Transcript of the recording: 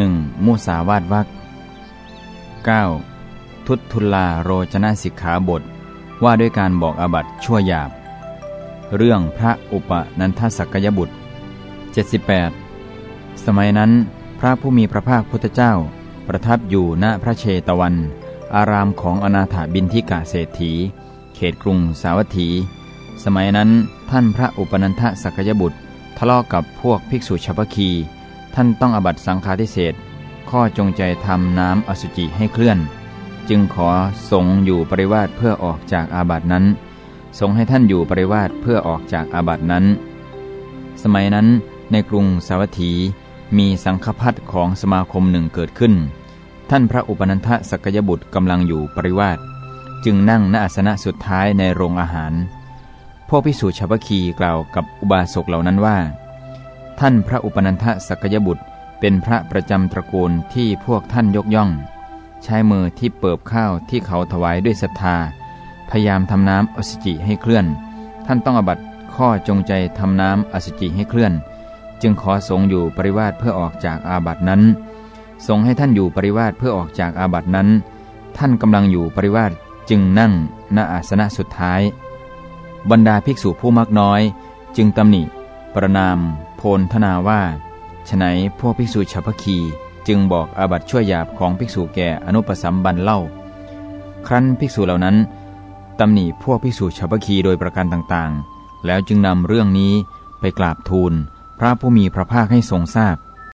1. มุสาวาทวัก 9. ทุตทุลาโรจนะสิกขาบท ว่าด้วยการบอกอบัตชั่วหยาบ เรื่องพระอุปนันทสักยบุตร 78 สมัยนั้น พระผู้มีพระภาคพุทธเจ้า ประทับอยู่ณพระเชตวัน อารามของอนาถาบินทิกาเศรษฐี เขตกรุงสาวัตถี สมัยนั้นท่านพระอุปนันทสักยบุตรทะเลาะกับพวกภิกษุชาวพคี ท่านต้องอบัตสังฆาทิเศษข้อจงใจทำน้ำอสุจิให้เคลื่อน จึงขอสงอยู่ปริวาสเพื่อออกจากอาบัตินั้นสงให้ท่านอยู่ปริวาสเพื่อออกจากอาบัตินั้น สมัยนั้นในกรุงสาวัตถีมีสังฆพัฒของสมาคมหนึ่งเกิดขึ้น ท่านพระอุปนันทสักยบุตรกำลังอยู่ปริวาสจึงนั่งณอาสนะสุดท้ายในโรงอาหาร พวกพิสูจน์ชาวคีกล่าวกับอุบาสกเหล่านั้นว่า ท่านพระอุปนันทสักยบุตรเป็นพระประจำตระกูลที่พวกท่านยกย่อง ใช้มือที่เปิบข้าวที่เขาถวายด้วยศรัทธา พยายามทำน้ำอสุจิให้เคลื่อน ท่านต้องอบัตข้อจงใจทำน้ำอสุจิให้เคลื่อน จึงขอสงอยู่ปริวาสเพื่อออกจากอาบัตินั้นสงให้ท่านอยู่ปริวาสเพื่อออกจากอาบัตินั้น ท่านกำลังอยู่ปริวาสจึงนั่งณอาสนะสุดท้าย บรรดาภิกษุผู้มักน้อย จึงตำหนิ ประนาม โพลธนาว่าฉไหนพวกภิกษุชาวพคีจึงบอกอาบัติชั่วหยาบของภิกษุแก่อนุปสัมบันเล่า ครั้นภิกษุเหล่านั้นตำหนิพวกภิกษุชาวพคีโดยประการต่างๆ แล้วจึงนำเรื่องนี้ไปกราบทูล พระผู้มีพระภาคให้ทรงทราบพ